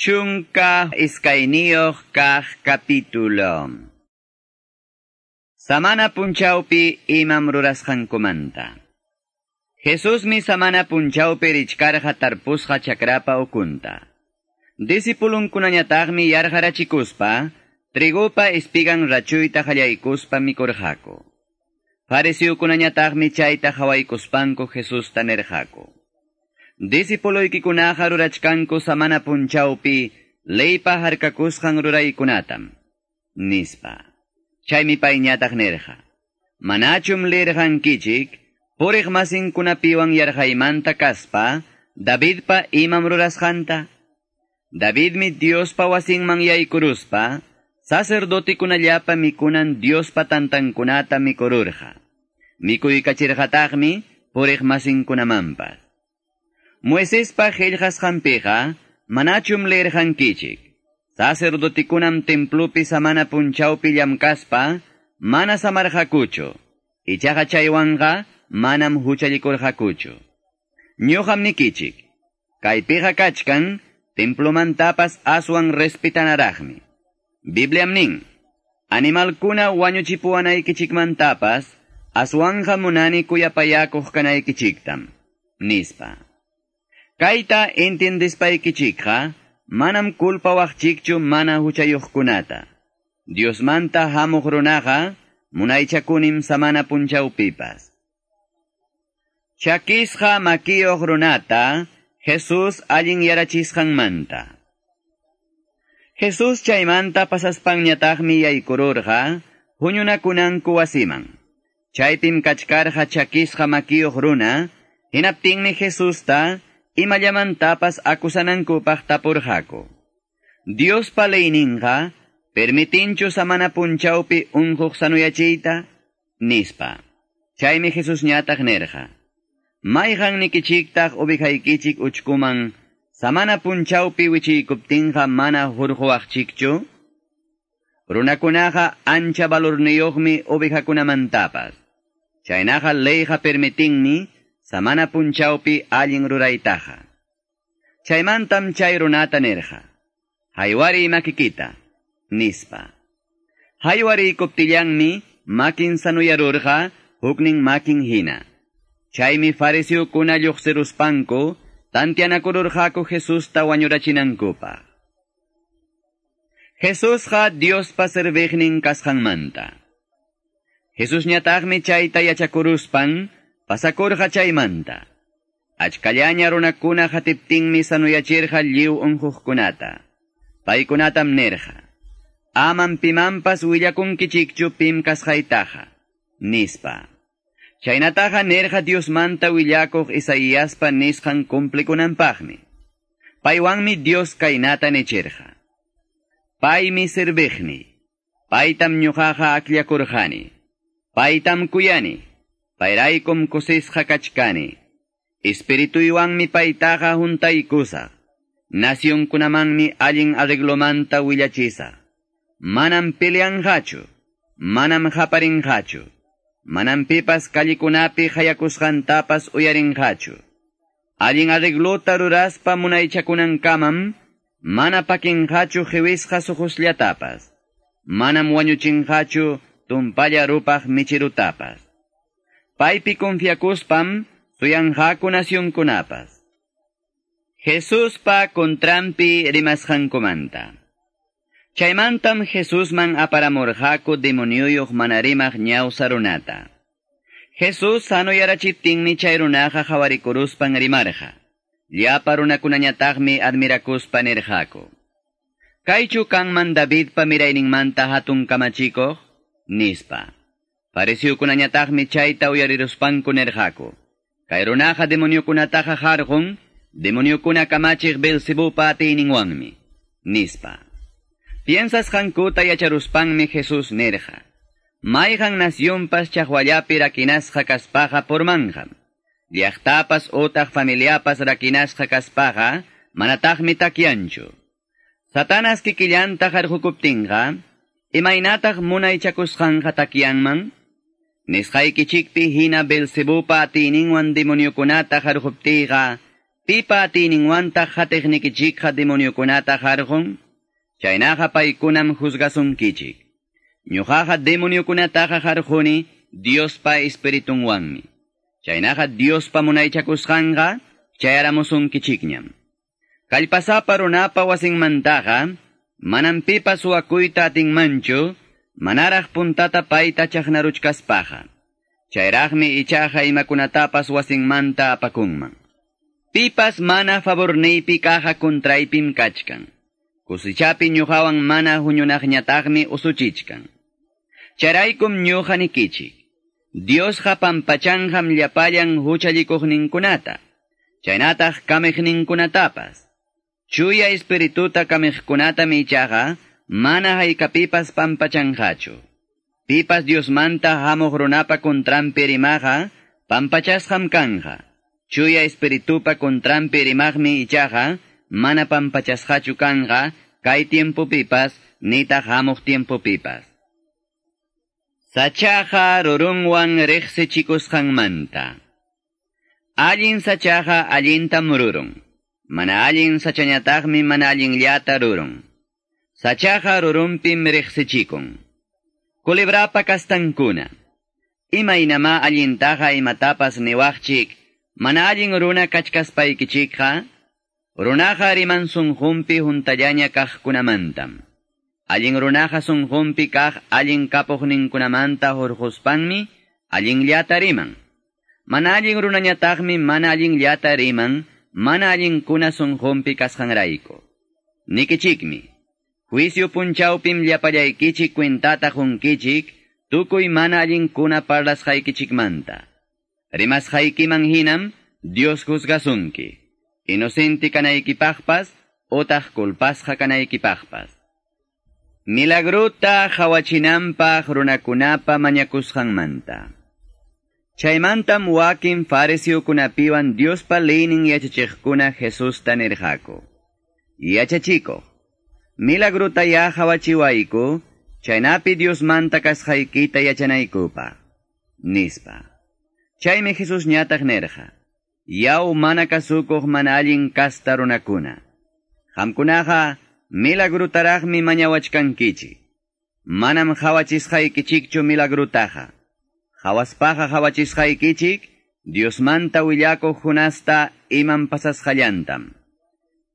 Chunka iskainioh kah capítulo. Samana punchaupi imam rurashankumanta. Jesús mi samana punchaupi richkarja tarpusja chakrapa okunta. Disipulun kunanyatagmi yarjara chikuspa, trigupa ispigan rachuita jallaikuspa mikorjako. Farisiukunanyatagmi chaita hawaikuspanko Jesús tanerjako. Disipoloykikunaqa rurachkanku samana punchawpi leypa harkakusqan ruraykunatam. Nispa. Chaymi payñataq nerqa. Manachum lirqankichik, puriq masinkunapiwan yarqaymanta kaspa, Davidpa imam rurasqanta. Davidmi Diospa wasinman yaykuruspa, sacerdotikunallapa mikunan Diospa tantankunata mikururqa. Mikuykachirqataqmi puriq masinkunamanpas. Moisespa qillqasqanpiqa manachum leerqankichik. Sacerdotikunam templupi samana punchawpi llamkaspa mana samarqakuchu. Ichaqa chaywanqa manam huchallikurqakuchu. Ñuqam nikichik. Kaypiqa kachkan templomantapas aswan respitanaraqmi. Bibliam nin. Animalkuna wañuchipuwanaykichikmantapas aswanja munani kuyapayakuq kanaykichiktam. Nispa. Kayta entiendispaykichikqa manam kulpawaqchikchu mana huchayuqkunata. Diosmanta hamuq runaqa munaychakunim samana punchawpipas. Chakisqa makiyuq runata Jesus allin yarachisqanmanta. Jesus chaymanta pasaspanñataqmi yaykururqa huñunakunanku wasiman. Chaypim kachkarqa chakisqa makiyuq runa, hinaptinmi Jesusta imallamantapas akusanankupaq tapurqaku. Dios palayninqa, permitinchu samana punchawpi unquq sanuyachiyta, nispa. Chaymi Jesus ñataq nerqa. Mayqan nikichiktaq ubijaykichik uchkuman, samana punchawpi wichiykuptinqa mana hurquwaqchikchu? Runakunaqa ancha valorniyuqmi ubijakunamantapas. Chaynaqa leyqa permitinmi, samana punchawpi allin ruraytaqa. Chaymantam chay runata nerqa. Haywari makikita, nispa. Haywari kuptillanmi makin sanuyarurqa huknin makin hina. Chaymi fariseo kuna lluqsiruspanku tantianakururqaku Jesusta wañurachinankupaq. Jesusqa Diospa serviqnin kasqanmanta. Jesus ñataqmi chayta yachakuruspan, pasakurqa chaymanta. Achkallaña runakuna hatiptinmi sanuyachirqa lliw unquqkunata. Paykunatam nerqa. Aman pimanpas willakunkichikchu pim kasqaytaqa. Nispa. Chaynataqa nerqa Diosmanta willakuq Isaíaspa nisqan cumplikunanpaqmi. Paywanmi Dios kaynata nechirqa. Paymi sirbiqni. Paytam ñuqaqa aklakurqani. Paytam kuyani. Payraykum kusisqa kachkani. Espirituywanmi paytaqa juntaykusaq. Nacionkunamanmi allin arreglomanta willachisaq. Manam peleanqachu. Manam haparinqachu. Manam pipas kallikunapi hayakusqantapas uyarinqachu. Allin arreglota ruraspa munaychakunankamam mana pakinqachu hiwisqa suqusllatapas. Manam wañuchinqachu tumpalla rupaq michirutapas. Paypi confiakuspam suyanqaku nacionkunapas. Jesuspa kontrampi rimasqankumanta. Chaymantam Jesusman aparamurqaku demoniyuq manarimaq ñawsa runata. Jesus sano yarachiptinmi chay runaqa hawarikuruspan rimarqa. Llapa runakunañataqmi admirakuspa nirqaku. Kaychu kanman Davidpa mirayninmanta hatun kamachikuq? Nispa. Pareció con añatajme chaita o yarirospan con erjaco. Caironaja demonio con ataja jargon, demonio con acamachig belcebo pate ininguanme. Nispa. Piensas jancota y acharuspanme Jesús nerja. Maihan nación pas chahuayapi raquinasja caspaja por manjam. Diachtapas otaj familiapas raquinasja caspaja, manatajme taquiancho. Satanas kikillanta jarjucuptinja, imainatag e munay chakusjanja taquianman, Nisqaykichikpi hina Belzebupa atiyninwan demoniokunata harquptiyqa, Pipa atiningwanta hateknikichikha demoniokunata harjon, chaynaha paikunam juzgasunkichik. Ñujaja demoniokunataja harjoni Diospa espiritunwanmi. Chaynaja Diospa munaychakusqanqa chayaramusunkichikñam. Kallpasapa runapa wasinmantaqa, manam pipa suwakuyta atinmanchu, manaraq puntata payta chaqnaruchkaspaqa. Chayraqmi ichaqa imakunatapas wasinmanta apakunman. Pipas mana favorneypi kaja kontraypim kachkan. Kusichapi ñujawan mana huñunaqñataqmi usuchichkan. Charaykum ñuja nikichik. Dios pampachanjam llapallan huchalikuqninkunata. Chaynataq kameqninkunatapas. Chuya espirituta kameqkunata michaqa mana haykapipas pampachanjachu. Pipas Diosmanta hamuq runapa kontrampi rimaqa pampachasham kanja. Chuya espiritupa kontrampi rimaqmi ichaqa mana pampachasqachu kanja kay tiempopipas nitaq hamuq tiempopipas. Sachaqa rurunwan riqsichikusqanmanta. Allin sachaqa allintam rurun. Mana allin sachañataqmi mana allinllata rurun. Sachaja rurumpim rexsichikun. Kulibrapa kastankuna. Ima inama allintaja imatapas niwakchik, mana allin runa kachkaspaykichikja, runaja ariman sunjumpi juntallaña kajkunamantam. Allin runaja sunjumpi kaj allin kapojninkunamanta jorjuspanmi, allin llata riman. Mana allin runañatajmi mana allin llata riman, mana allinkuna sunjumpi Nikichikmi. Nikichikmi. Juicio punchawpim llapallaykichik kwintata junkichik, tukuy mana allinkuna parlasqaykichikmanta. Rimasqaykiman hinam, Dios juzgasunki. Inocenti kanaykipaqpas, otaq kulpasqa kanaykipaqpas. Milagruta hawachinanpaq runakunapa mañakusqanmanta. Chaymantam wakin fariseukunapiwan Diospa leynin yachachiqkuna Jesusta nirqaku. Yachachiko, milagruta ya hawachiwayku, chaynapi Diosmanta kasqaykita yachanaykupa. Nispa. Chaymi Jesus ñataq nirqa. Yaw mana kasukuq mana allin kasta runakuna. Hamkunaqa milagrutaraqmi mañawachkankichik. Manam hawachisqaykichikchu milagrutaqa. Hawaspaqa hawachisqaykichik, Diosmanta willakuq hunasta iman pasasqallantam.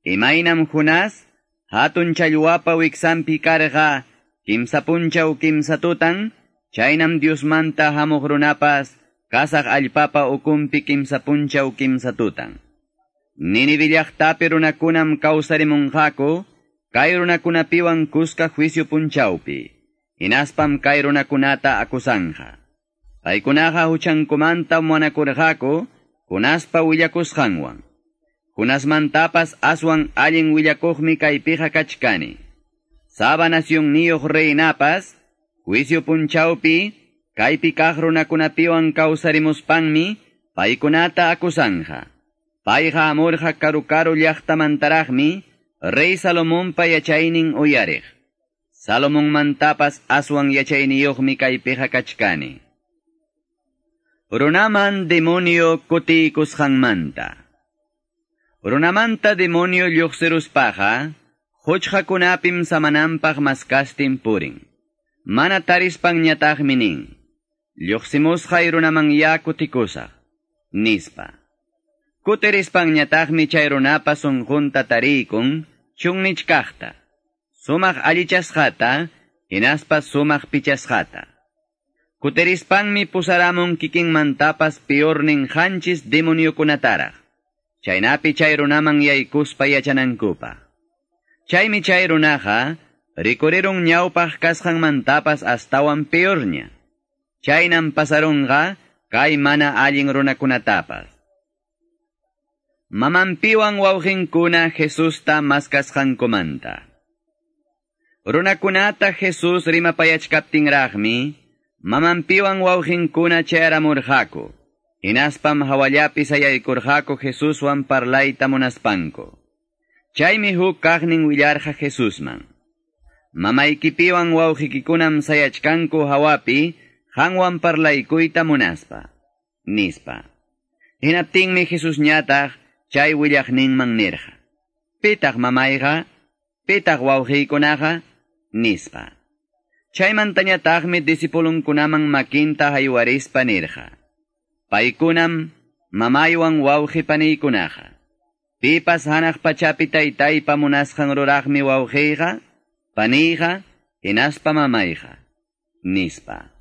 Imaynam hunas, hatun challwapa wiksampi karqa, kimsa punchaw kimsa tutan, chaynam Diosmanta hamuq runapas, kasaq allpapa ukumpi kimsa punchaw kimsa tutan. Ninivillaqtapi runakunam kawsarimunqaku, kay runakunapiwan kuska juicio punchawpi, inaspam kay runakunata akusanja. Paykunaqa huchankumanta manakurqaku, kunaspa willakusqanwan. Kunasmantapas aswan allin willakuqmi kaypiqa kachkani. Saba nación niyuq reynapas, juicio punchawpi, kaypi kaq runakunapiwan kawsarimuspanmi, paykunata akusanja. Payqa amurqa karu karu llaqtamantaraqmi, Rey Salomonpa yachaynin uyariq. Salomon mantapas aswan yachayniyuqmi kaypiqa kachkani. Runaman demonio kutikusqanmanta. Runamanta demonio lluqsiruspaqa, huchqakunapim samananpaq maskastin purin. Mana tarispan ñataqmi nin. Lluqsimusqay runaman ya kutikusaq. Nispa. Kutirispan ñataqmi chay runapa sunqunta tarikun, chunnichkaqta. Sumaq allichasqata, hinaspas sumaq pichasqata. Kutirispanmi pusaramun kikinmantapas piornin hanchis demoniokunataraq. Chaynapi chay runaman yaykuspa yachanankupa. Chaymi chay runaqa, rikurirun ñawpaq kasqanmantapas astawan piorña. Chaynam pasarunqa, kay mana allin runakunatapas. Mamampiwan wawqinkuna Jesusta maskasqankumanta. Runakunata Jesus rimapayachkaptinraqmi, mamampiwan wawqinkuna chayramurqaku. Inaspam hawallapi sayaykurqaku Jesuswan parlayta munaspanku. Chaymi huk kaqnin willarqa Jesusman. Mamaykipiwan wawqikikunam sayachkanku hawapi, hanwan parlaykuyta munaspa. Nispa. Hinaptingmi Jesus ñataq, chay willaqninman nirqa. Pitaq mamayqa, pitaq wawqiykunaqa, nispa. Chaymantañataqmi disipulunkunaman makinta haywarispa nirqa. Paykunam mamaywan wawqi paniykunaqa. Pipas hanaq pachapi taytaypa munasqan ruraqmi wawqiyqa, paniyqa, hinaspa mamayqa, nispa.